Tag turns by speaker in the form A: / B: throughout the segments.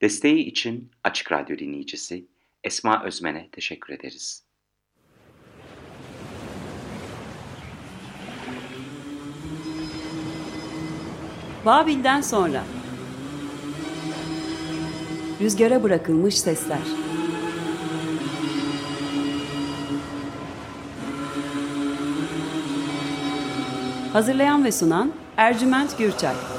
A: Desteği için Açık Radyo dinleyicisi Esma Özmen'e teşekkür ederiz.
B: Babil'den sonra. Rüzgara bırakılmış sesler. Hazırlayan ve sunan Ercüment Gürçay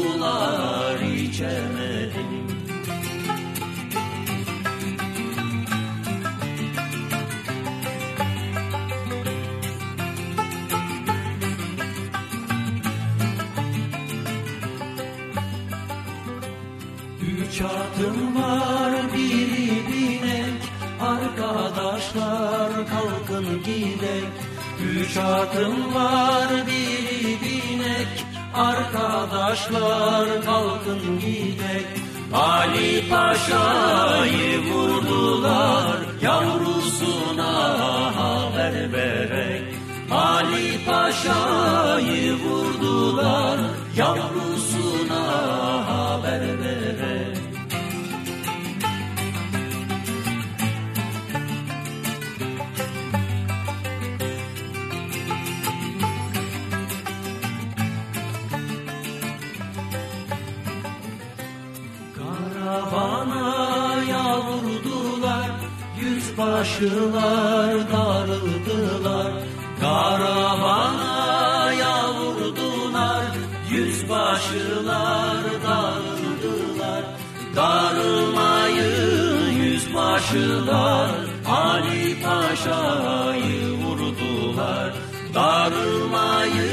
C: sular içemedim Çatım var biri binek Arkadaşlar kalkın gidek. Üç atım var biri Arkadaşlar kalkın gidek. Ali Paşa'yı vurdular Yavrusuna haber verek. Ali Paşa'yı vurdular Yavrusuna başılar darıldılar Karavana yavurdular. Yüzbaşılar darıldılar Darılmayı yüzbaşılar. Ali Paşa'yı vurdular Darılmayı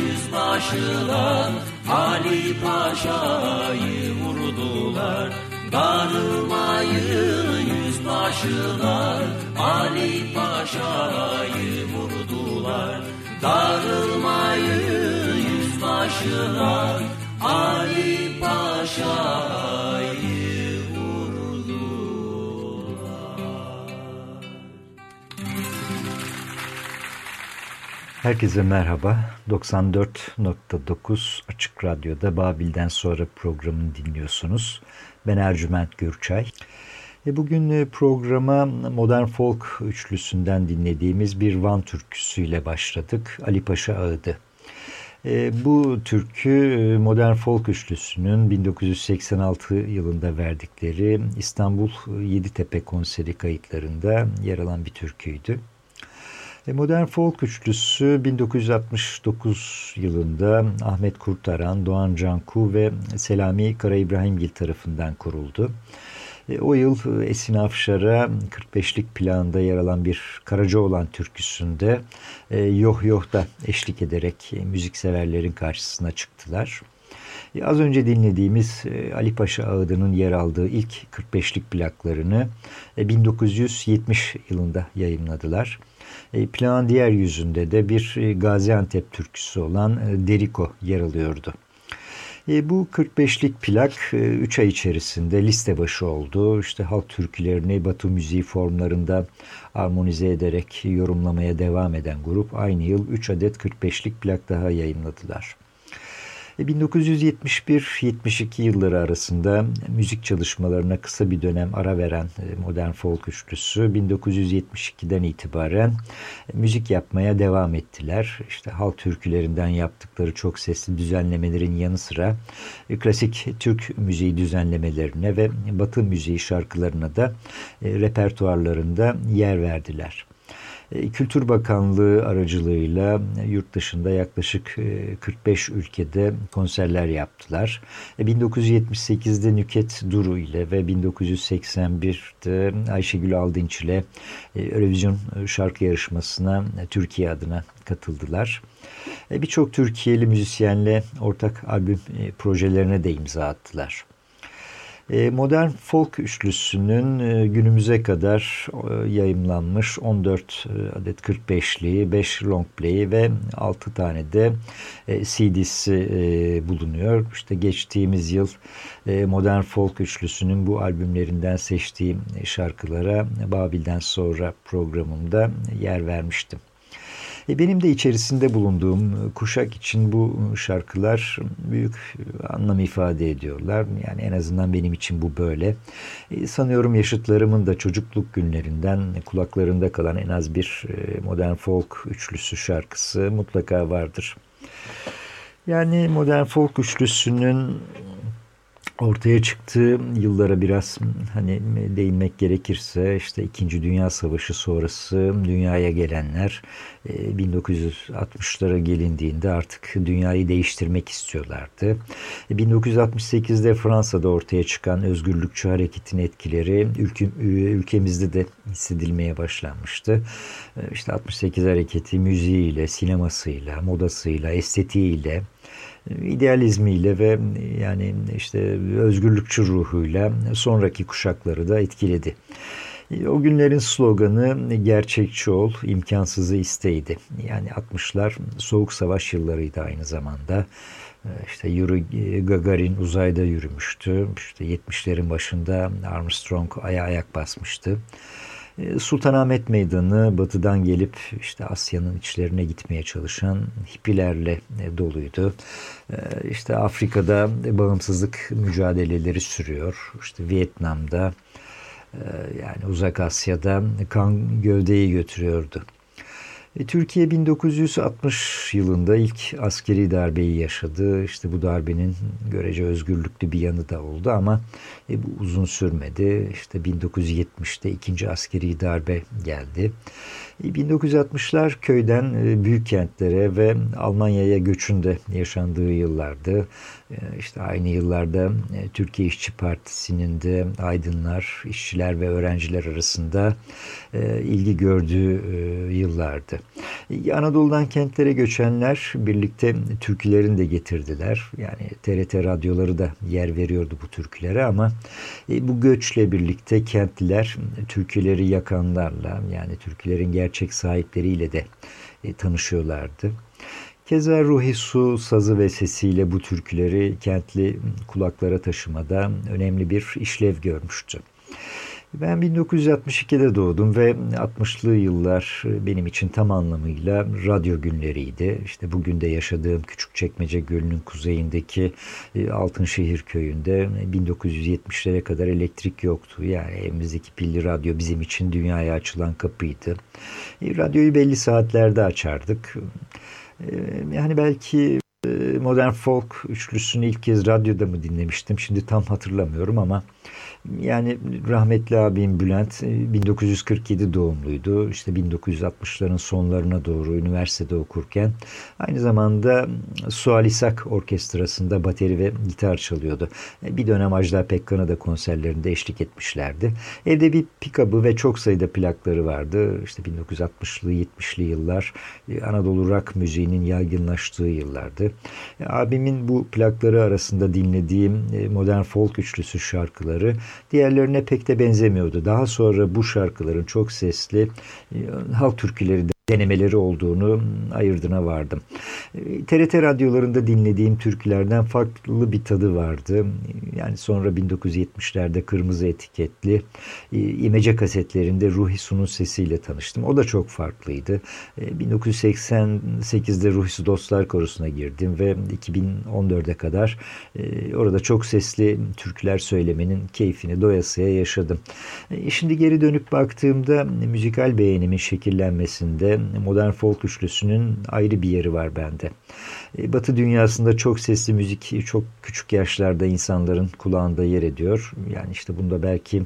C: yüzbaşılar. Ali Paşa'yı vurdular Darılmayı yüzbaşılar Ali Paşa'yı vurdular Darılmayı yüzbaşılar Ali Paşa'yı
D: Herkese merhaba. 94.9 Açık Radyo'da Babil'den sonra programını dinliyorsunuz. Ben Ercüment Gürçay. E bugün e, programa Modern Folk üçlüsünden dinlediğimiz bir Van türküsüyle başladık. Ali Paşa Ağıdı. E, bu türkü Modern Folk üçlüsünün 1986 yılında verdikleri İstanbul Yeditepe konseri kayıtlarında yer alan bir türküydü. Modern Folk üçlüsü 1969 yılında Ahmet Kurtaran, Doğan Canku ve Selami Kara İbrahimgil tarafından kuruldu. O yıl Esin Afşar'a 45'lik planda yer alan bir Karacaoğlan türküsünde Yoh Yoh'da eşlik ederek müzikseverlerin karşısına çıktılar. Az önce dinlediğimiz Ali Paşa Ağıdı'nın yer aldığı ilk 45'lik plaklarını 1970 yılında yayınladılar. Plan diğer yüzünde de bir Gaziantep türküsü olan Deriko yer alıyordu. E, bu 45'lik plak 3 e, ay içerisinde liste başı oldu. İşte halk türkülerini Batı müziği formlarında armonize ederek yorumlamaya devam eden grup aynı yıl 3 adet 45'lik plak daha yayınladılar. 1971-72 yılları arasında müzik çalışmalarına kısa bir dönem ara veren modern folk üçlüsü 1972'den itibaren müzik yapmaya devam ettiler. İşte halk türkülerinden yaptıkları çok sesli düzenlemelerin yanı sıra klasik Türk müziği düzenlemelerine ve Batı müziği şarkılarına da repertuarlarında yer verdiler. E, Kültür Bakanlığı aracılığıyla yurt dışında yaklaşık 45 e, ülkede konserler yaptılar. 1978'de e, Nüket Duru ile ve 1981'de Ayşegül Aldınç ile Eurovision şarkı yarışmasına Türkiye adına katıldılar. Birçok Türkiye'li müzisyenle ortak albüm projelerine de imza attılar. E, modern folk üçlüsünün e, günümüze kadar e, yayımlanmış 14 adet 45'liği, 5 long play'i ve 6 tane de CD'si bulunuyor. İşte geçtiğimiz yıl modern folk üçlüsünün bu albümlerinden seçtiğim şarkılara Babil'den sonra programımda yer vermiştim. E, benim de içerisinde bulunduğum kuşak için bu şarkılar büyük anlam ifade ediyorlar. Yani en azından benim için bu böyle. E, sanıyorum yaşıtlarımın da çocukluk günlerinden kulaklarında kalan en az bir e, modern folk üçlüsü şarkısı mutlaka vardır. Yani modern folk üçlüsünün ortaya çıktığı yıllara biraz hani değinmek gerekirse işte 2. Dünya Savaşı sonrası dünyaya gelenler 1960'lara e, gelindiğinde artık dünyayı değiştirmek istiyorlardı. 1968'de e, Fransa'da ortaya çıkan özgürlükçü hareketin etkileri ülkemizde de hissedilmeye başlanmıştı. E, işte 68 hareketi müziğiyle, sinemasıyla, modasıyla, estetiğiyle, idealizmiyle ve yani işte özgürlükçü ruhuyla sonraki kuşakları da etkiledi. O günlerin sloganı gerçekçi ol, imkansızı isteydi. Yani 60'lar soğuk savaş yıllarıydı aynı zamanda. İşte Yuri Gagarin uzayda yürümüştü. İşte 70'lerin başında Armstrong aya ayak basmıştı. Ee, Sultanahmet Meydanı batıdan gelip işte Asya'nın içlerine gitmeye çalışan hippilerle e, doluydu. Ee, işte Afrika'da bağımsızlık mücadeleleri sürüyor. İşte Vietnam'da e, yani Uzak Asya'da kan gövdeyi götürüyordu. E, Türkiye 1960 yılında ilk askeri darbeyi yaşadı. İşte bu darbenin görece özgürlüklü bir yanı da oldu ama e, bu uzun sürmedi. İşte 1970'te ikinci askeri darbe geldi. 1960'lar e, köyden e, büyük kentlere ve Almanya'ya göçünde yaşandığı yıllardı. E, işte aynı yıllarda Türkiye İşçi Partisi'nin de aydınlar, işçiler ve öğrenciler arasında ilgi gördüğü yıllardı. Anadolu'dan kentlere göçenler birlikte türkülerini de getirdiler. Yani TRT radyoları da yer veriyordu bu türkülere ama bu göçle birlikte kentliler türküleri yakanlarla yani türkülerin gerçek sahipleriyle de e, tanışıyorlardı. Keza Ruhi Su sazı ve sesiyle bu türküleri kentli kulaklara taşımada önemli bir işlev görmüştü. Ben 1962'de doğdum ve 60'lı yıllar benim için tam anlamıyla radyo günleriydi. İşte bugün de yaşadığım Küçükçekmece Gölü'nün kuzeyindeki e, Altınşehir köyünde 1970'lere kadar elektrik yoktu. Yani evimizdeki pilli radyo bizim için dünyaya açılan kapıydı. E, radyoyu belli saatlerde açardık. E, yani belki Modern Folk üçlüsünü ilk kez radyoda mı dinlemiştim? Şimdi tam hatırlamıyorum ama yani rahmetli abim Bülent 1947 e, doğumluydu. İşte 1960'ların sonlarına doğru üniversitede okurken aynı zamanda Sual İshak Orkestrası'nda bateri ve gitar çalıyordu. E, bir dönem Ajda Pekkan'a da konserlerinde eşlik etmişlerdi. Evde bir pikabı ve çok sayıda plakları vardı. İşte 1960'lı 70'li yıllar e, Anadolu rock müziğinin yaygınlaştığı yıllardı. Abimin bu plakları arasında dinlediğim modern folk üçlüsü şarkıları diğerlerine pek de benzemiyordu. Daha sonra bu şarkıların çok sesli e, halk türküleri denemeleri olduğunu ayırdına vardım. TRT radyolarında dinlediğim türkülerden farklı bir tadı vardı. Yani sonra 1970'lerde kırmızı etiketli imece kasetlerinde Ruhi Su'nun sesiyle tanıştım. O da çok farklıydı. 1988'de Ruhi Su Dostlar Korosu'na girdim ve 2014'e kadar orada çok sesli türküler söylemenin keyfini doyasıya yaşadım. Şimdi geri dönüp baktığımda müzikal beğenimin şekillenmesinde modern folk üçlüsünün ayrı bir yeri var bende. E, Batı dünyasında çok sesli müzik çok küçük yaşlarda insanların kulağında yer ediyor. Yani işte bunda belki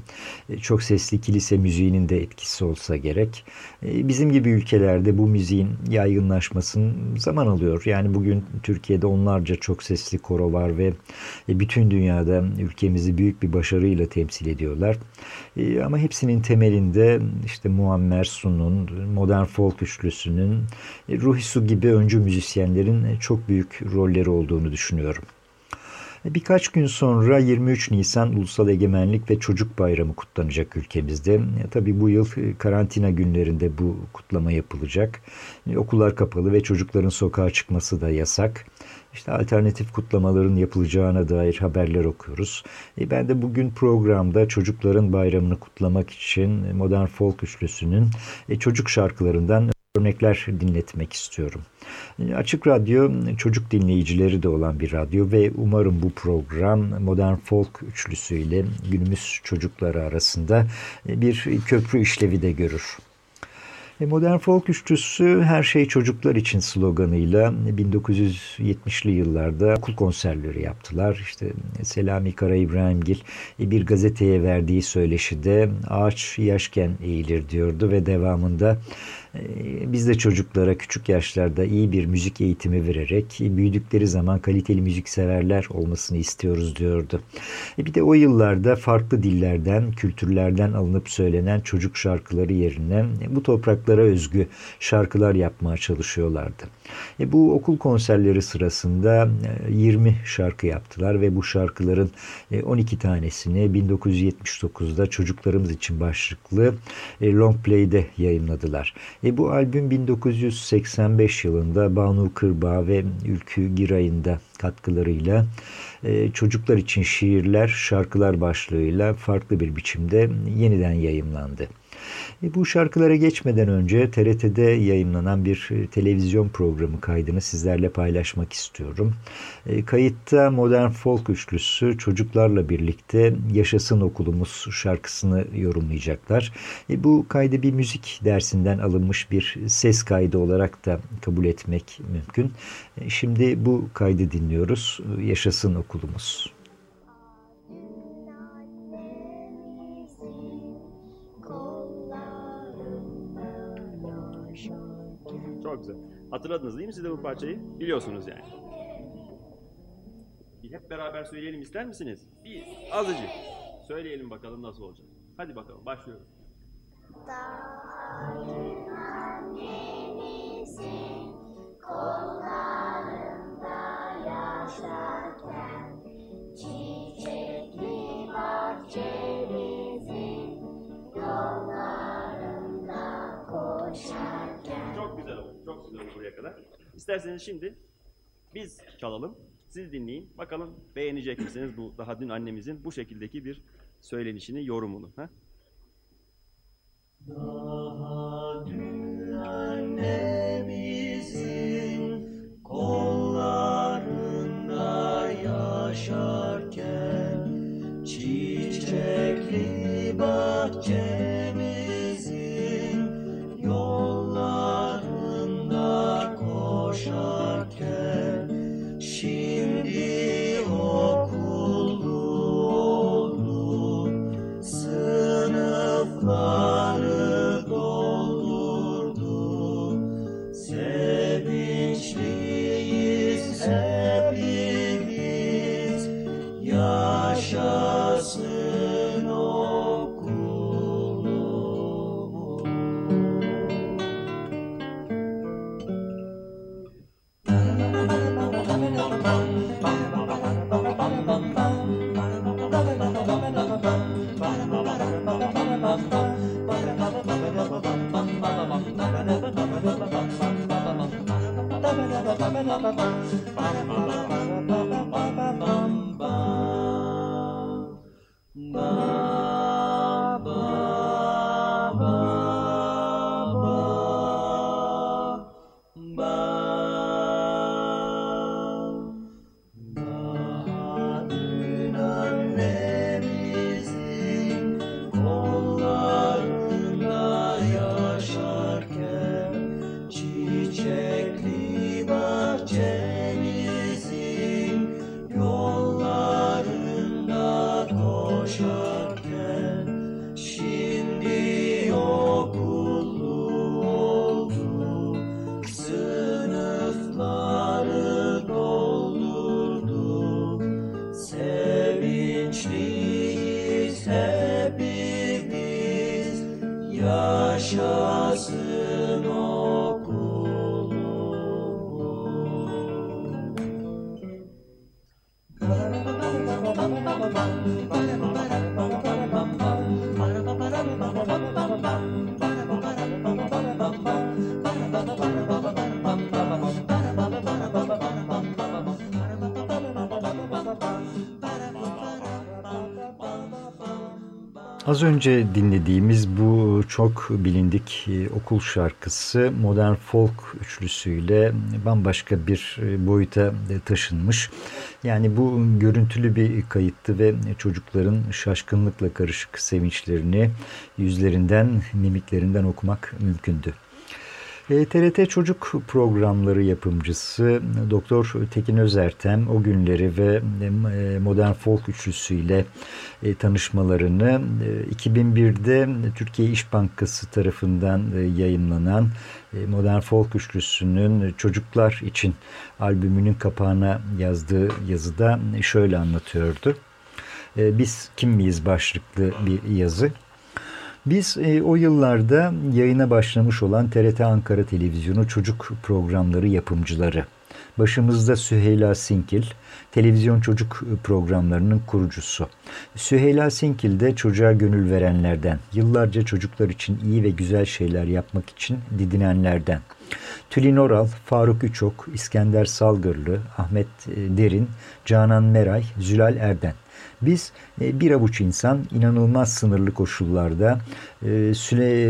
D: e, çok sesli kilise müziğinin de etkisi olsa gerek. E, bizim gibi ülkelerde bu müziğin yaygınlaşmasının zaman alıyor. Yani bugün Türkiye'de onlarca çok sesli koro var ve bütün dünyada ülkemizi büyük bir başarıyla temsil ediyorlar. Ama hepsinin temelinde işte Muammer Sun'un, modern folk üçlüsünün, Ruhi Su gibi öncü müzisyenlerin çok çok büyük rolleri olduğunu düşünüyorum. Birkaç gün sonra 23 Nisan Ulusal Egemenlik ve Çocuk Bayramı kutlanacak ülkemizde. Tabii bu yıl karantina günlerinde bu kutlama yapılacak. Okullar kapalı ve çocukların sokağa çıkması da yasak. İşte alternatif kutlamaların yapılacağına dair haberler okuyoruz. E ben de bugün programda çocukların bayramını kutlamak için Modern Folk Üçlüsü'nün e, çocuk şarkılarından örnekler dinletmek istiyorum. Açık Radyo çocuk dinleyicileri de olan bir radyo ve umarım bu program Modern Folk üçlüsüyle günümüz çocukları arasında bir köprü işlevi de görür. E, modern folk üçlüsü her şey çocuklar için sloganıyla 1970'li yıllarda okul konserleri yaptılar. İşte Selami Kara İbrahimgil e, bir gazeteye verdiği söyleşide ağaç yaşken eğilir diyordu ve devamında biz de çocuklara küçük yaşlarda iyi bir müzik eğitimi vererek büyüdükleri zaman kaliteli müzik severler olmasını istiyoruz diyordu. E, bir de o yıllarda farklı dillerden, kültürlerden alınıp söylenen çocuk şarkıları yerine bu topraklara özgü şarkılar yapmaya çalışıyorlardı. E, bu okul konserleri sırasında 20 e, şarkı yaptılar ve bu şarkıların 12 e, tanesini 1979'da çocuklarımız için başlıklı Long Play'de yayınladılar. E, bu albüm 1985 yılında Banu Kırbağ ve Ülkü Giray'ın da katkılarıyla e, çocuklar için şiirler, şarkılar başlığıyla farklı bir biçimde yeniden yayımlandı. E, bu şarkılara geçmeden önce TRT'de yayınlanan bir e, televizyon programı kaydını sizlerle paylaşmak istiyorum. E, kayıtta Modern Folk üçlüsü çocuklarla birlikte Yaşasın Okulumuz şarkısını yorumlayacaklar. Bu kaydı bir müzik dersinden alınmış bir ses kaydı olarak da kabul etmek mümkün. Şimdi bu kaydı dinliyoruz. Yaşasın Okulumuz.
E: Çok güzel. Hatırladınız değil mi siz de bu parçayı? Biliyorsunuz yani. Bir hep beraber söyleyelim ister misiniz? Bir azıcık. Söyleyelim bakalım nasıl olacak. Hadi bakalım başlıyoruz. Çok güzel oldu. Çok güzel buraya kadar. İsterseniz şimdi biz çalalım. Siz dinleyin. Bakalım beğenecek misiniz bu daha dün annemizin bu şekildeki bir söylenişini, yorumunu. Ha? Daha dün annemizin kollarında yaşarken çiçekli bahçemizin Bye-bye.
D: Az önce dinlediğimiz bu çok bilindik e, okul şarkısı modern folk üçlüsüyle bambaşka bir e, boyuta e, taşınmış. Yani bu görüntülü bir kayıttı ve çocukların şaşkınlıkla karışık sevinçlerini yüzlerinden, mimiklerinden okumak mümkündü. TRT e, Çocuk Programları yapımcısı Doktor Tekin Özertem o günleri ve e, Modern Folk üçlüsüyle e, tanışmalarını 2001'de Türkiye İş Bankası tarafından yayınlanan Modern Folk üçlüsünün Çocuklar için albümünün kapağına yazdığı yazıda şöyle anlatıyordu. Biz kim miyiz başlıklı bir yazı. Biz e, o yıllarda yayına başlamış olan TRT Ankara Televizyonu çocuk programları yapımcıları. Başımızda Süheyla Sinkil, televizyon çocuk programlarının kurucusu. Süheyla Sinkil de çocuğa gönül verenlerden, yıllarca çocuklar için iyi ve güzel şeyler yapmak için didinenlerden. Tülin Oral, Faruk Üçok, İskender Salgırlı, Ahmet e, Derin, Canan Meray, Zülal Erden. Biz e, bir avuç insan inanılmaz sınırlı koşullarda e,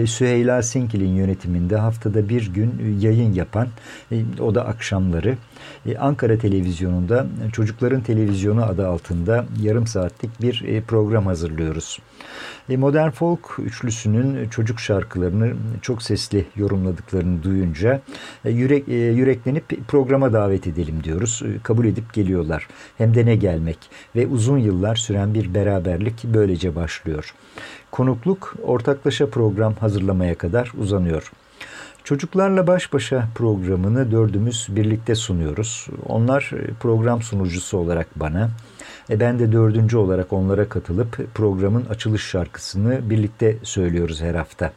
D: Süheyla Sinkil'in yönetiminde haftada bir gün yayın yapan, e, o da akşamları Ankara Televizyonu'nda Çocukların Televizyonu adı altında yarım saatlik bir program hazırlıyoruz. Modern Folk üçlüsünün çocuk şarkılarını çok sesli yorumladıklarını duyunca yürek, yüreklenip programa davet edelim diyoruz. Kabul edip geliyorlar. Hem de ne gelmek ve uzun yıllar süren bir beraberlik böylece başlıyor. Konukluk ortaklaşa program hazırlamaya kadar uzanıyor. Çocuklarla Baş Başa programını dördümüz birlikte sunuyoruz. Onlar program sunucusu olarak bana, e ben de dördüncü olarak onlara katılıp programın açılış şarkısını birlikte söylüyoruz her hafta.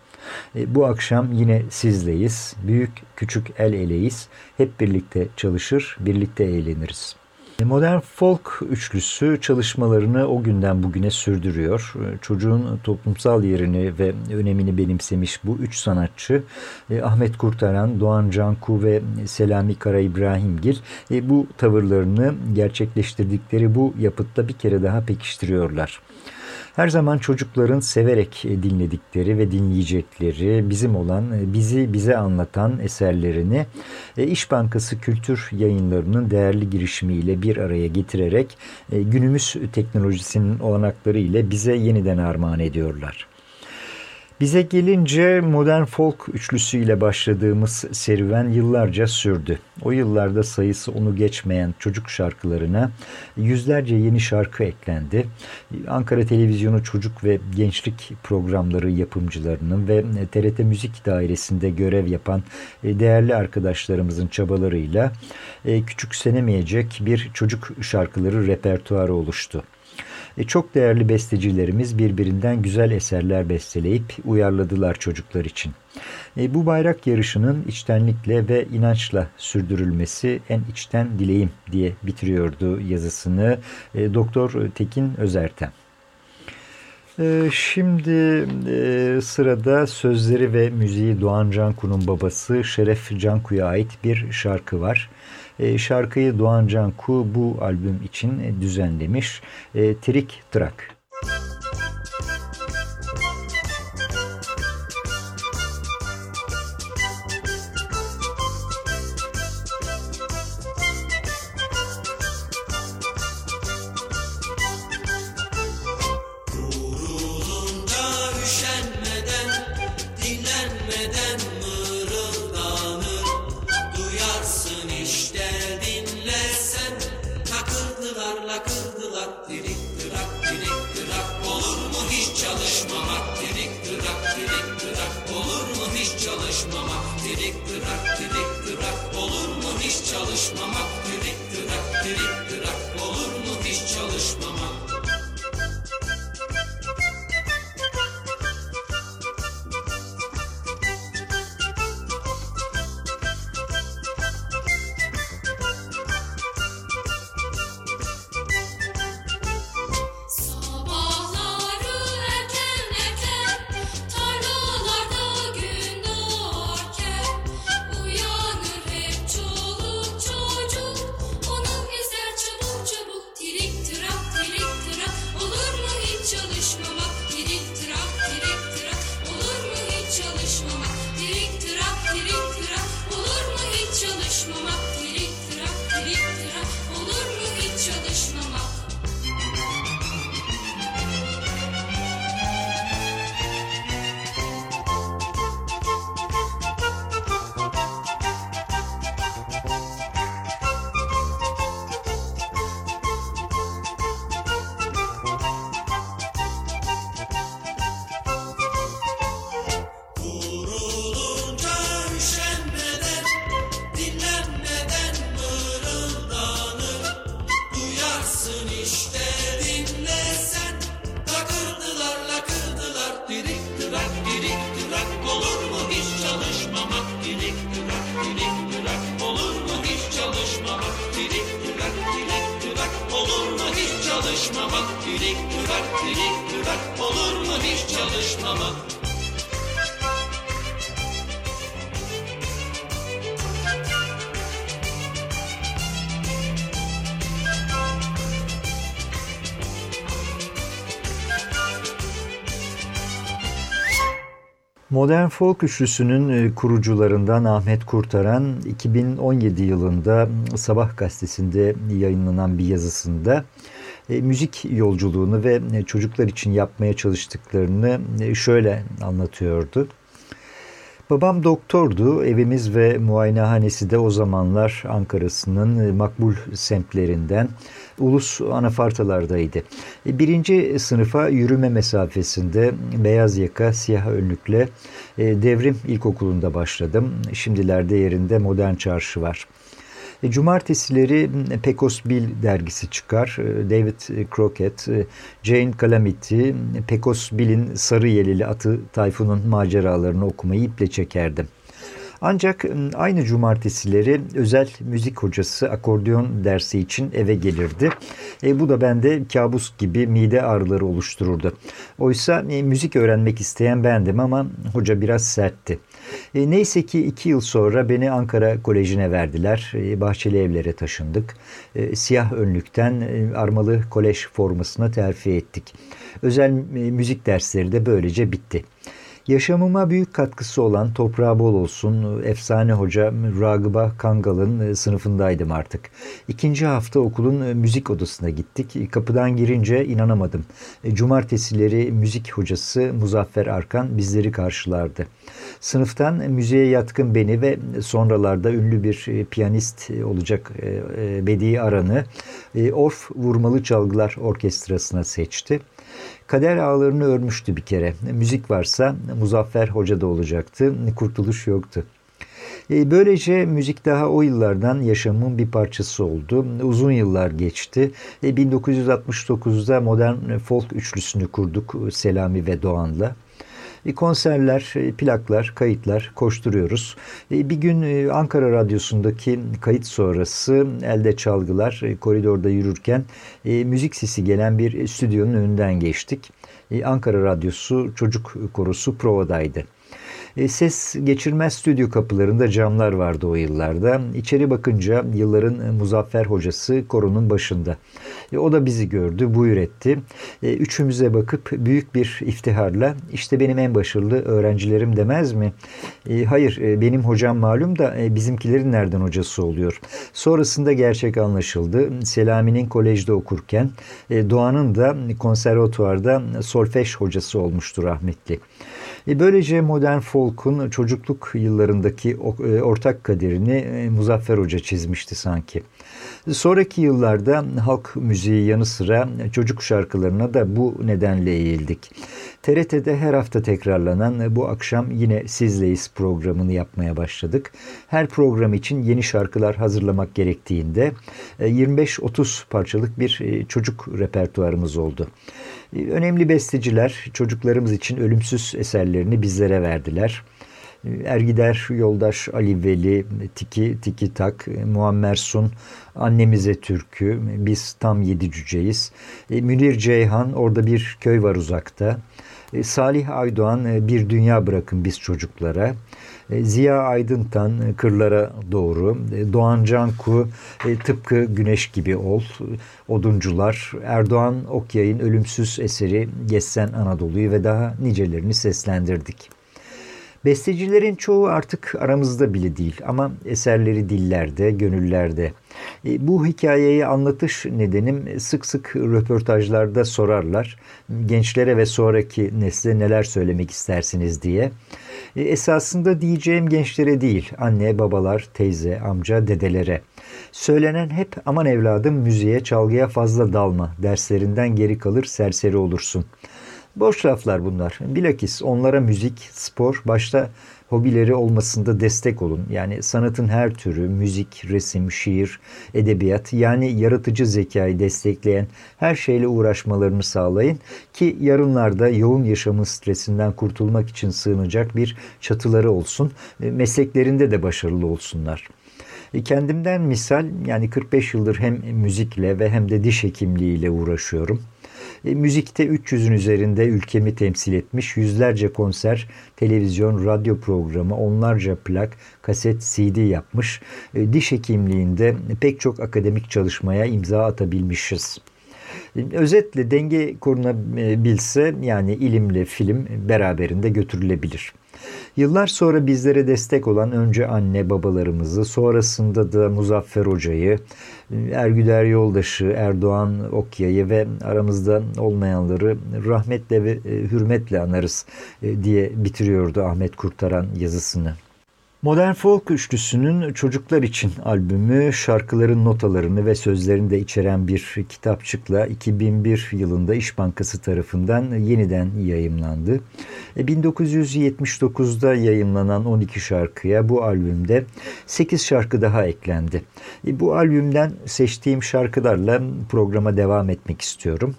D: E, bu akşam yine sizleyiz. Büyük küçük el eleyiz. Hep birlikte çalışır, birlikte eğleniriz. Modern folk üçlüsü çalışmalarını o günden bugüne sürdürüyor. Çocuğun toplumsal yerini ve önemini benimsemiş bu üç sanatçı e, Ahmet Kurtaran, Doğan Canku ve Selami Kara İbrahimgil e, bu tavırlarını gerçekleştirdikleri bu yapıtta bir kere daha pekiştiriyorlar. Her zaman çocukların severek e, dinledikleri ve dinleyecekleri bizim olan, e, bizi bize anlatan eserlerini e, İş Bankası Kültür Yayınları'nın değerli girişimiyle bir araya getirerek günümüz teknolojisinin olanakları ile bize yeniden armağan ediyorlar. Bize gelince modern folk üçlüsüyle başladığımız serüven yıllarca sürdü. O yıllarda sayısı onu geçmeyen çocuk şarkılarına yüzlerce yeni şarkı eklendi. Ankara Televizyonu çocuk ve gençlik programları yapımcılarının ve TRT Müzik Dairesi'nde görev yapan değerli arkadaşlarımızın çabalarıyla küçüksenemeyecek bir çocuk şarkıları repertuarı oluştu. E, çok değerli bestecilerimiz birbirinden güzel eserler besteleyip uyarladılar çocuklar için. E, bu bayrak yarışının içtenlikle ve inançla sürdürülmesi en içten dileğim diye bitiriyordu yazısını e, Doktor Tekin Özertem. Şimdi sırada sözleri ve müziği Doğan Canku'nun babası Şeref Canku'ya ait bir şarkı var. Şarkıyı Doğan Canku bu albüm için düzenlemiş. Trik Trak.
C: didik dırak didik dırak olur mu hiç çalışmamak didik dırak didik dırak.
D: Modern Folk üçlüsünün e, kurucularından Ahmet Kurtaran 2017 yılında Sabah gazetesinde yayınlanan bir yazısında e, müzik yolculuğunu ve e, çocuklar için yapmaya çalıştıklarını şöyle anlatıyordu. Babam doktordu. Evimiz ve muayenehanesi de o zamanlar Ankara'sının makbul semtlerinden ulus anafartalardaydı. Birinci sınıfa yürüme mesafesinde beyaz yaka, siyah önlükle e, devrim ilkokulunda başladım. Şimdilerde yerinde modern çarşı var. E, cumartesileri Pecos Bill dergisi çıkar. E, David Crockett, Jane Calamity, Pecos Bill'in sarı yelili atı Tayfun'un maceralarını okumayı iple çekerdim. Ancak aynı cumartesileri özel müzik hocası akordeon dersi için eve gelirdi. E, bu da bende kabus gibi mide ağrıları oluştururdu. Oysa e, müzik öğrenmek isteyen bendim ama hoca biraz sertti. E, neyse ki iki yıl sonra beni Ankara Koleji'ne verdiler. E, bahçeli evlere taşındık. E, siyah önlükten e, armalı kolej formasına terfi ettik. Özel e, müzik dersleri de böylece bitti. Yaşamıma büyük katkısı olan toprağı bol olsun efsane hoca Ragıba Kangal'ın e, sınıfındaydım artık. İkinci hafta okulun e, müzik odasına gittik. Kapıdan girince inanamadım. E, cumartesileri müzik hocası Muzaffer Arkan bizleri karşılardı. Sınıftan müziğe yatkın beni ve sonralarda ünlü bir piyanist olacak Bedi Aran'ı Orf Vurmalı Çalgılar Orkestrası'na seçti. Kader ağlarını örmüştü bir kere. Müzik varsa Muzaffer Hoca da olacaktı. Kurtuluş yoktu. E, böylece müzik daha o yıllardan yaşamın bir parçası oldu. Uzun yıllar geçti. 1969'da modern folk üçlüsünü kurduk Selami ve Doğan'la. E, konserler, e, plaklar, kayıtlar koşturuyoruz. E, bir gün Ankara Radyosu'ndaki kayıt sonrası elde çalgılar koridorda yürürken müzik sesi gelen bir stüdyonun önünden geçtik. Ankara Radyosu çocuk korosu provadaydı. E, ses geçirmez stüdyo kapılarında camlar vardı o yıllarda. İçeri bakınca yılların Muzaffer hocası koronun başında. E, o da bizi gördü, buyur etti. E, üçümüze bakıp büyük bir iftiharla işte benim en başarılı öğrencilerim demez mi? E, hayır, e, benim hocam malum da e, bizimkilerin nereden hocası oluyor. Sonrasında gerçek anlaşıldı. Selami'nin kolejde okurken e, Doğan'ın da konservatuvarda solfej hocası olmuştu rahmetli. E, böylece modern folk'un çocukluk yıllarındaki e, ortak kaderini e, Muzaffer Hoca çizmişti sanki. Sonraki yıllarda halk müziği yanı sıra çocuk şarkılarına da bu nedenle eğildik. TRT'de her hafta tekrarlanan bu akşam yine Sizleyiz programını yapmaya başladık. Her program için yeni şarkılar hazırlamak gerektiğinde 25-30 parçalık bir çocuk repertuarımız oldu. Önemli besteciler çocuklarımız için ölümsüz eserlerini bizlere verdiler. Ergider Yoldaş Ali Veli, Tiki Tiki Tak, Muammer Sun, Annemize Türkü, Biz Tam Yedi Cüceyiz, Münir Ceyhan, Orada Bir Köy Var Uzakta, Salih Aydoğan, Bir Dünya Bırakın Biz Çocuklara, Ziya Aydıntan Kırlara Doğru, Doğan Canku Tıpkı Güneş Gibi Ol, Oduncular, Erdoğan Okyay'ın ölümsüz eseri Gessen Anadolu'yu ve daha nicelerini seslendirdik. Bestecilerin çoğu artık aramızda bile değil ama eserleri dillerde, gönüllerde. E, bu hikayeyi anlatış nedenim sık sık röportajlarda sorarlar. Gençlere ve sonraki nesle neler söylemek istersiniz diye. E, esasında diyeceğim gençlere değil, anne, babalar, teyze, amca, dedelere. Söylenen hep aman evladım müziğe, çalgıya fazla dalma, derslerinden geri kalır, serseri olursun.'' Boş laflar bunlar. Bilakis onlara müzik, spor, başta hobileri olmasında destek olun. Yani sanatın her türü, müzik, resim, şiir, edebiyat yani yaratıcı zekayı destekleyen her şeyle uğraşmalarını sağlayın ki yarınlarda yoğun yaşamın stresinden kurtulmak için sığınacak bir çatıları olsun, e, mesleklerinde de başarılı olsunlar. E, kendimden misal yani 45 yıldır hem müzikle ve hem de diş hekimliğiyle uğraşıyorum. E, müzikte 300'ün üzerinde ülkemi temsil etmiş yüzlerce konser, televizyon, radyo programı, onlarca plak, kaset, CD yapmış. E, diş hekimliğinde pek çok akademik çalışmaya imza atabilmişiz. E, özetle denge korunabilse yani ilimle film beraberinde götürülebilir. Yıllar sonra bizlere destek olan önce anne babalarımızı, sonrasında da Muzaffer Hoca'yı, Ergüder Yoldaş'ı, Erdoğan Okya'yı ve aramızda olmayanları rahmetle ve e, hürmetle anarız e, diye bitiriyordu Ahmet Kurtaran yazısını. Modern Folk üçlüsünün çocuklar için albümü şarkıların notalarını ve sözlerini de içeren bir kitapçıkla 2001 yılında İş Bankası tarafından yeniden yayımlandı. 1979'da e, yayımlanan 12 şarkıya bu albümde 8 şarkı daha eklendi. E, bu albümden seçtiğim şarkılarla programa devam etmek istiyorum.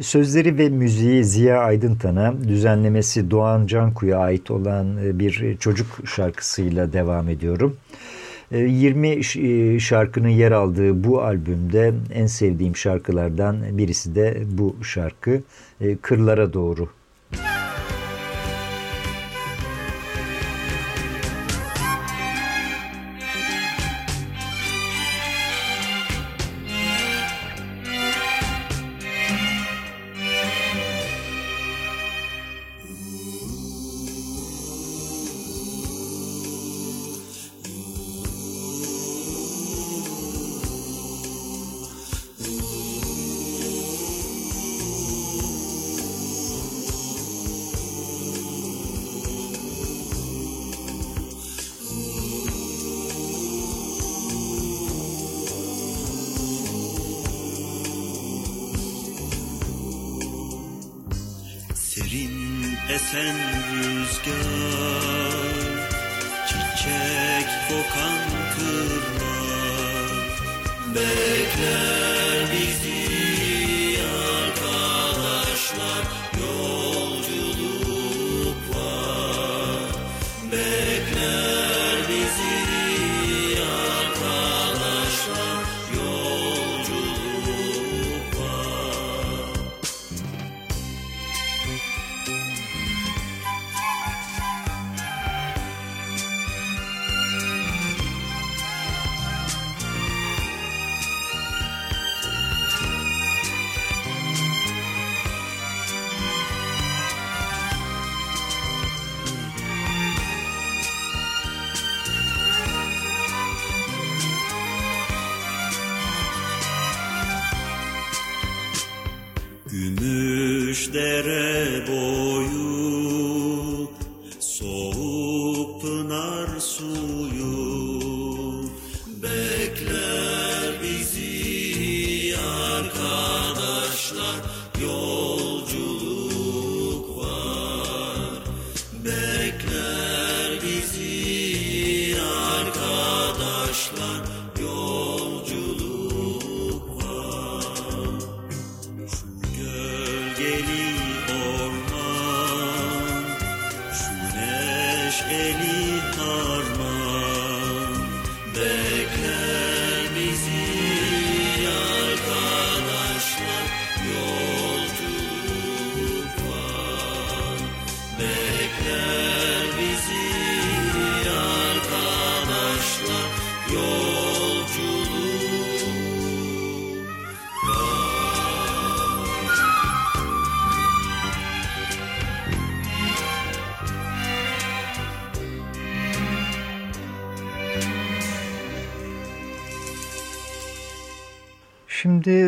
D: Sözleri ve müziği Ziya Aydıntan'a, düzenlemesi Doğan Canku'ya ait olan e, bir çocuk şarkısıyla devam ediyorum. 20 e, e, şarkının yer aldığı bu albümde en sevdiğim şarkılardan birisi de bu şarkı Kırlara Doğru.
F: Esen rüzgar Çiçek kokan kırlar. Bekler bizi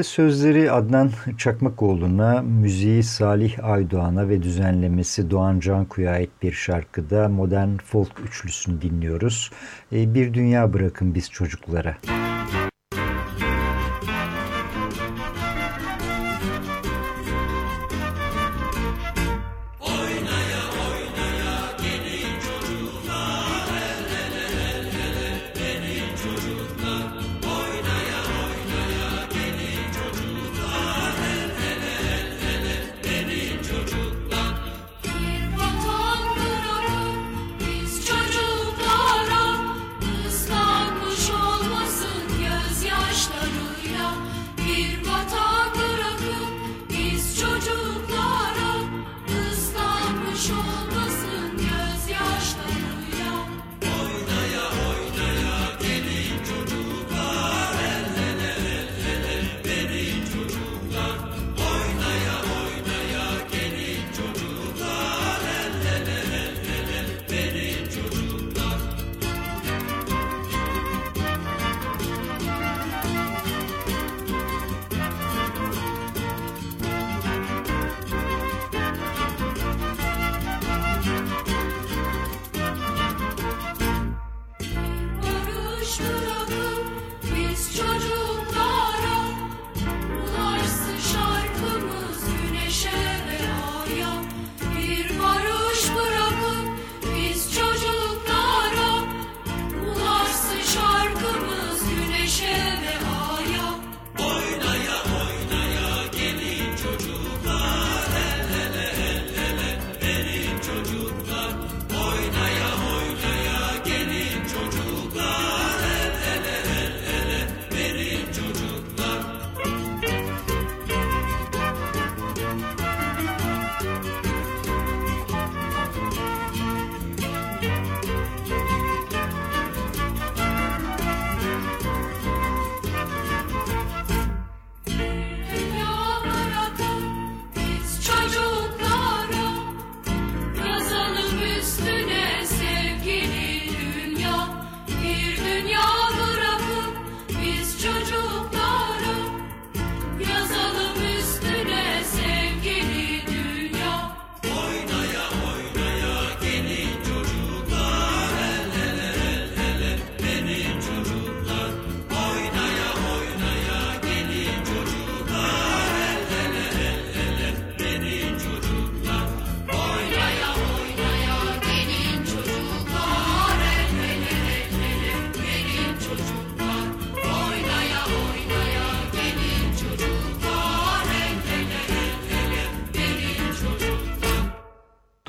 D: sözleri Adnan Çakmakoğlu'na, müziği Salih Aydoğan'a ve düzenlemesi Doğan Canku'ya ait bir şarkıda modern folk üçlüsünü dinliyoruz. E, Bir dünya bırakın biz çocuklara.
G: Bir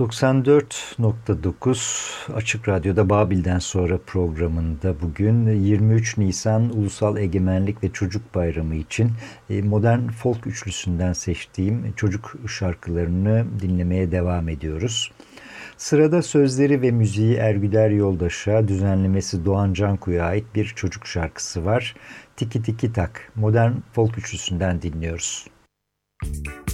D: 94.9 Açık Radyo'da Babil'den sonra programında bugün 23 Nisan Ulusal Egemenlik ve Çocuk Bayramı için e, modern folk üçlüsünden seçtiğim çocuk şarkılarını dinlemeye devam ediyoruz. Sırada sözleri ve müziği Ergüder Yoldaş'a, düzenlemesi Doğan Canku'ya ait bir çocuk şarkısı var. Tiki Tiki Tak, modern folk üçlüsünden dinliyoruz.
C: Karlı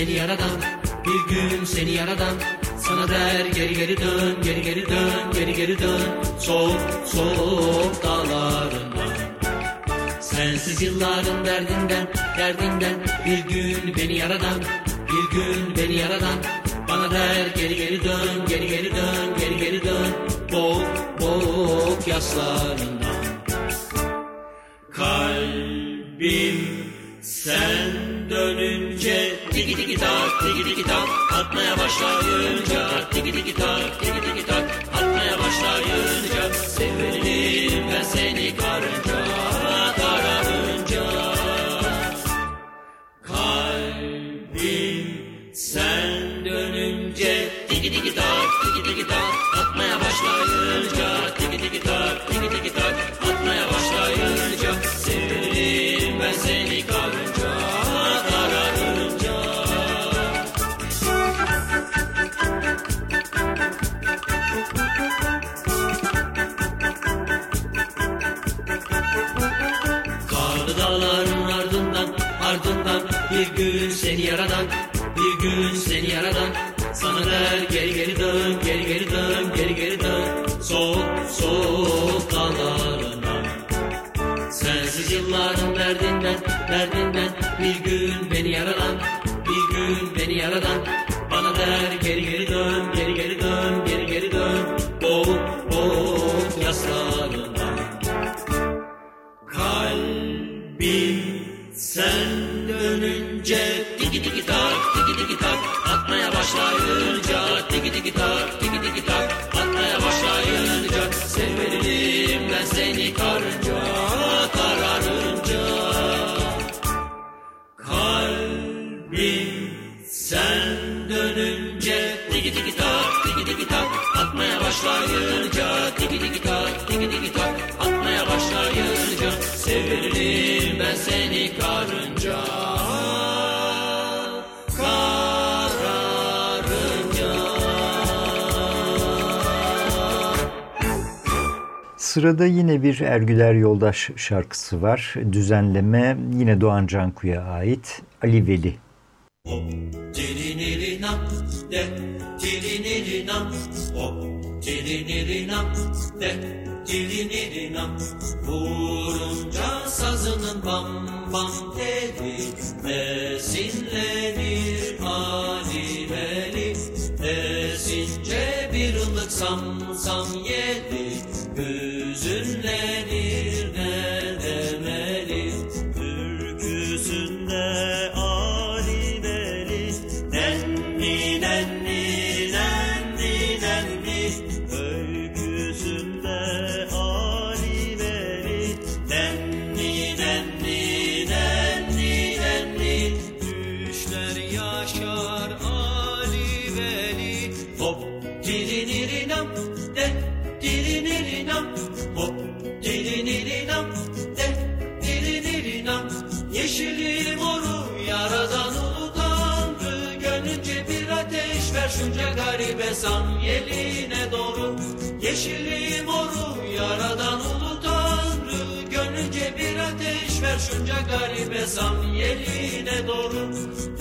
C: seni yaradan bir gün seni yaradan Sana der geri geri dön, geri geri dön, geri geri dön. Soğuk soğuk dağlarından. Sensiz yılların derdinden, derdinden bir gün beni yaradan, bir gün beni yaradan bana der geri geri dön, geri geri dön, geri geri dön. Boğuk boğuk yaslarından. Kalbim sen tiki tiki tak, tiki tiki tak atmaya başlayınca tiki tiki tak, tiki yaradan bir gün seni yaradan. Sana der geri geri dön geri geri dön geri geri dön. Soğuk soğuk dağlarından sensiz yılların derdinden derdinden. Bir gün beni yaradan bir gün beni yaradan. Bana der geri geri dön geri geri dön geri geri dön. Boğuk boğuk yaslarından Kalbim sen dönünce Krishna
D: Sırada yine bir Ergüler Yoldaş şarkısı var. Düzenleme yine Doğan Canku'ya ait Ali Veli.
C: Vurunca sazının bam bam teli Esinlenir Ali Veli Esince bir ılık sam sam yedi Hüzünlenir şunca garibe san yeline doğru. Yeşili moru yaradan ulu tanrı. Gönlünce bir ateş ver şunca garibe san yeline doğru.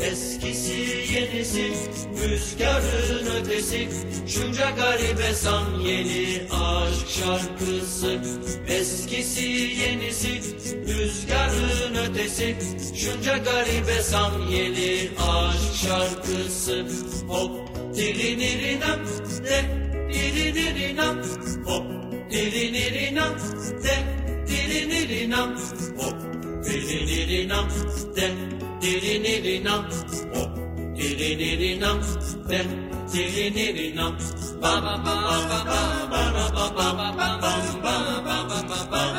C: Eskisi yenisi rüzgarın ötesi. Şunca garibe san yeni aşk şarkısı. Eskisi yenisi rüzgarın ötesi. Şunca garibe san yeni aşk şarkısı. Hop dilinirinam de dilinirinam Hop dilinirinam de dilinirinam Hop dilinirinam de dilinirinam Hop dilinirinam de dilinirinam Ba ba ba ba ba ba ba ba ba ba ba ba ba ba ba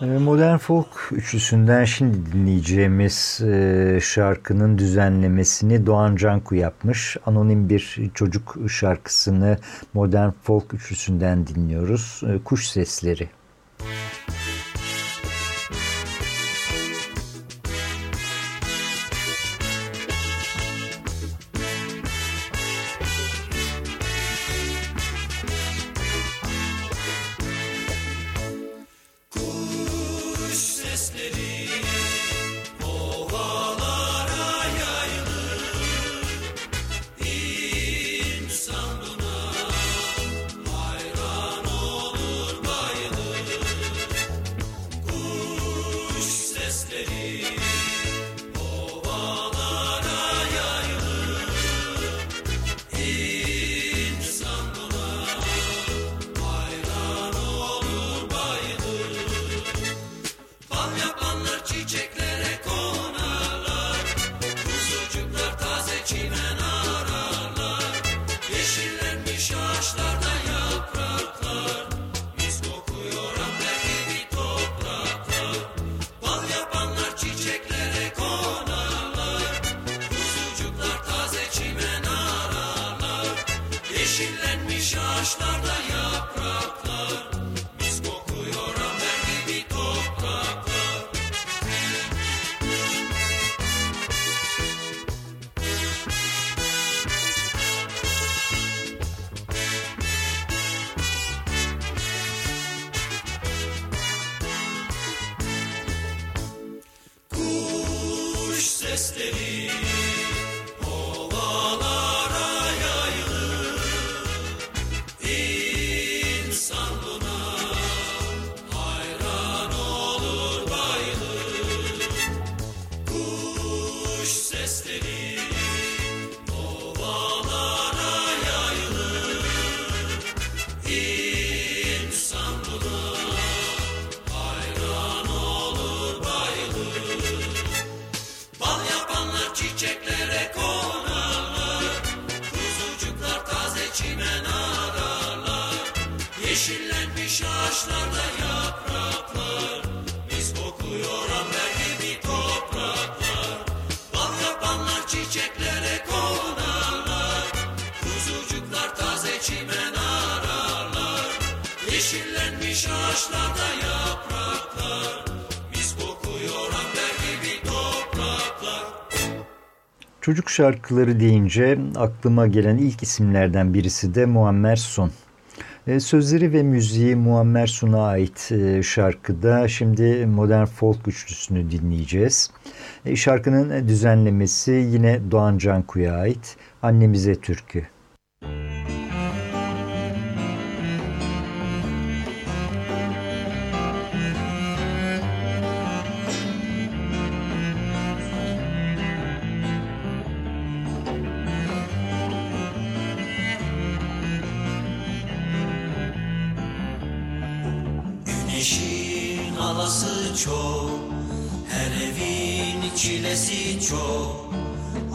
C: Modern Folk üçlüsünden şimdi dinleyeceğimiz e, şarkının düzenlemesini Doğan Canku yapmış. Anonim bir çocuk şarkısını Modern Folk üçlüsünden dinliyoruz. E, Kuş Sesleri. Çocuk şarkıları deyince aklıma gelen ilk isimlerden birisi de Muammer Sun. E, sözleri ve müziği Muammer Sun'a ait e, şarkıda şimdi modern folk üçlüsünü dinleyeceğiz. E, şarkının düzenlemesi yine Doğan Canku'ya ait Annemize Türkü.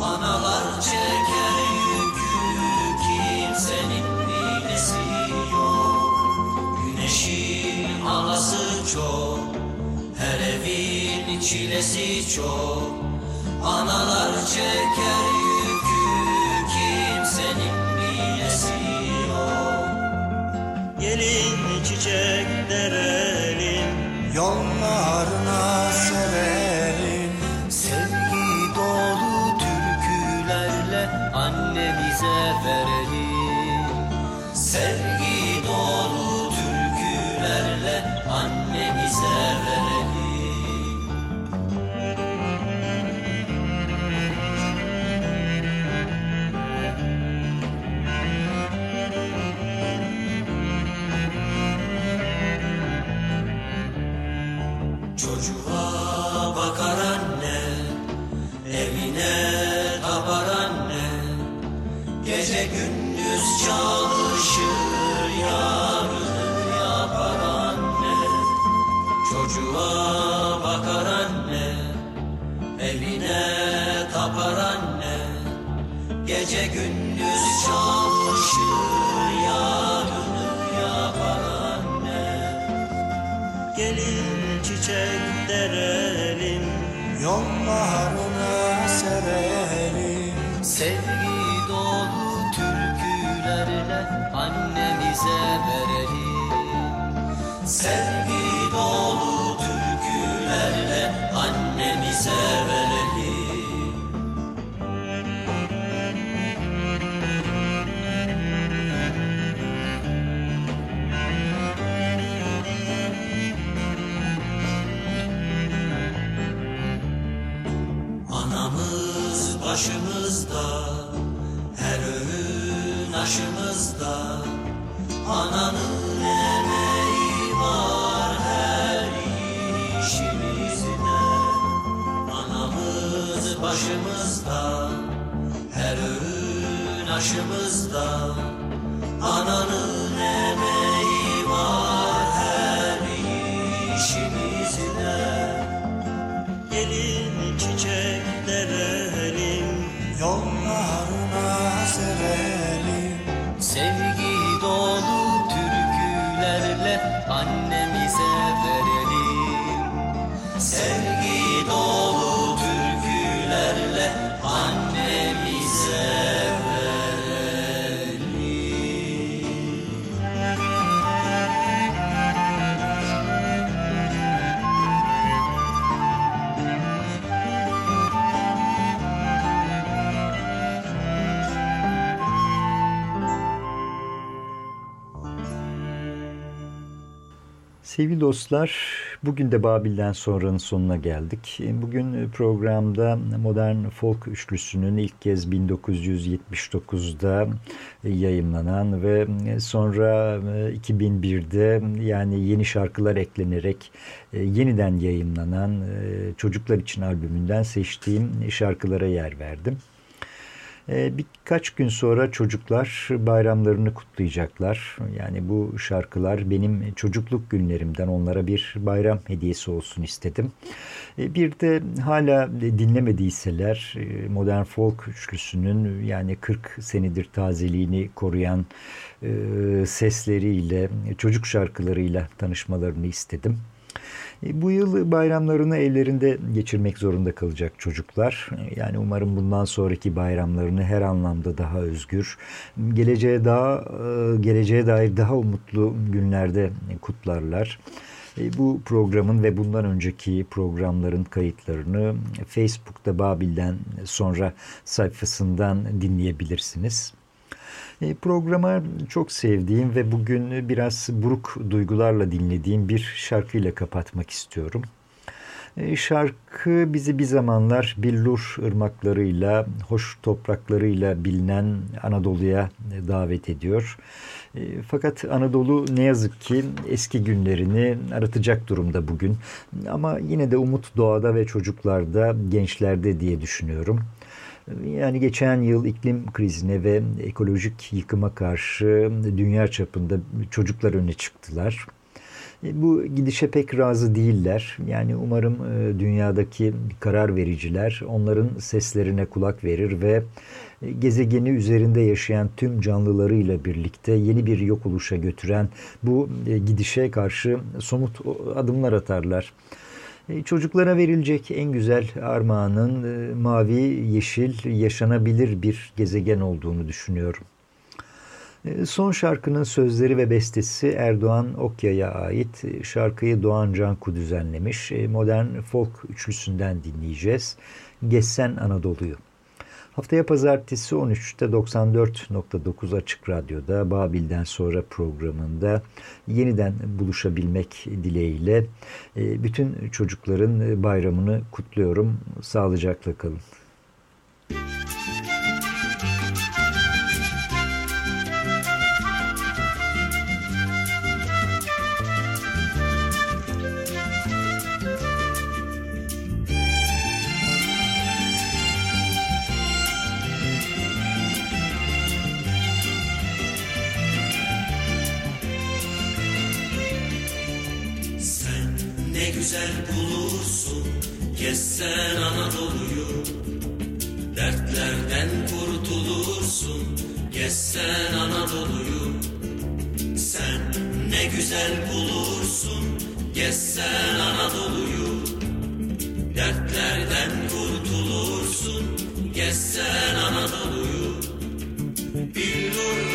H: Analar çeker yükü Kimsenin bilesi yok. Güneşin alası çok Her evin çilesi çok. Analar çeker yükü Kimsenin bilesi yok.
E: Gelin çiçek
H: annemize verelim. Sevgi
D: Sevgili dostlar, bugün de Babil'den sonranın sonuna geldik. Bugün programda Modern Folk Üçlüsü'nün ilk kez 1979'da yayınlanan ve sonra 2001'de yani yeni şarkılar eklenerek yeniden yayınlanan Çocuklar için albümünden seçtiğim şarkılara yer verdim. Ee, birkaç gün sonra çocuklar bayramlarını kutlayacaklar. Yani bu şarkılar benim çocukluk günlerimden onlara bir bayram hediyesi olsun istedim. Ee, bir de hala dinlemediyseler e, Modern Folk üçlüsünün yani 40 senedir tazeliğini koruyan e, sesleriyle, çocuk şarkılarıyla tanışmalarını istedim. E, bu yıl bayramlarını evlerinde geçirmek zorunda kalacak çocuklar. Yani umarım bundan sonraki bayramlarını her anlamda daha özgür, geleceğe daha e, geleceğe dair daha umutlu günlerde kutlarlar. E, bu programın ve bundan önceki programların kayıtlarını Facebook'ta Babil'den sonra sayfasından dinleyebilirsiniz. E, programa çok sevdiğim ve bugün biraz buruk duygularla dinlediğim bir şarkıyla kapatmak istiyorum. E, şarkı bizi bir zamanlar billur ırmaklarıyla, hoş topraklarıyla bilinen Anadolu'ya davet ediyor. E, fakat Anadolu ne yazık ki eski günlerini aratacak durumda bugün. Ama yine de umut doğada ve çocuklarda, gençlerde diye düşünüyorum. Yani geçen yıl iklim krizine ve ekolojik yıkıma karşı dünya çapında çocuklar öne çıktılar. E, bu gidişe pek razı değiller. Yani umarım e, dünyadaki karar vericiler onların seslerine kulak verir ve e, gezegeni üzerinde yaşayan tüm canlılarıyla birlikte yeni bir yok oluşa götüren bu gidişe karşı somut adımlar atarlar. Çocuklara verilecek en güzel armağanın mavi, yeşil, yaşanabilir bir gezegen olduğunu düşünüyorum. Son şarkının sözleri ve bestesi Erdoğan Okya'ya ait. Şarkıyı Doğan Canku düzenlemiş. Modern folk üçlüsünden dinleyeceğiz. Geçsen Anadolu'yu. Haftaya pazartesi 13'te 94.9 Açık Radyo'da Babil'den sonra programında yeniden buluşabilmek dileğiyle bütün çocukların bayramını kutluyorum. Sağlıcakla kalın.
F: Ne Gezsen Anadolu'yu Dertlerden kurtulursun. Gezsen Anadolu'yu Sen ne güzel bulursun.
C: Gezsen Anadolu'yu Dertlerden kurtulursun. Gezsen Anadolu'yu Billur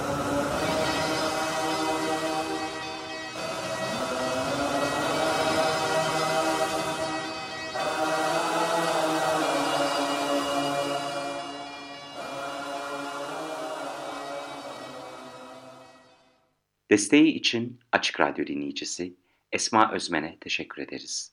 A: Desteği için Açık Radyo dinleyicisi Esma Özmen'e teşekkür ederiz.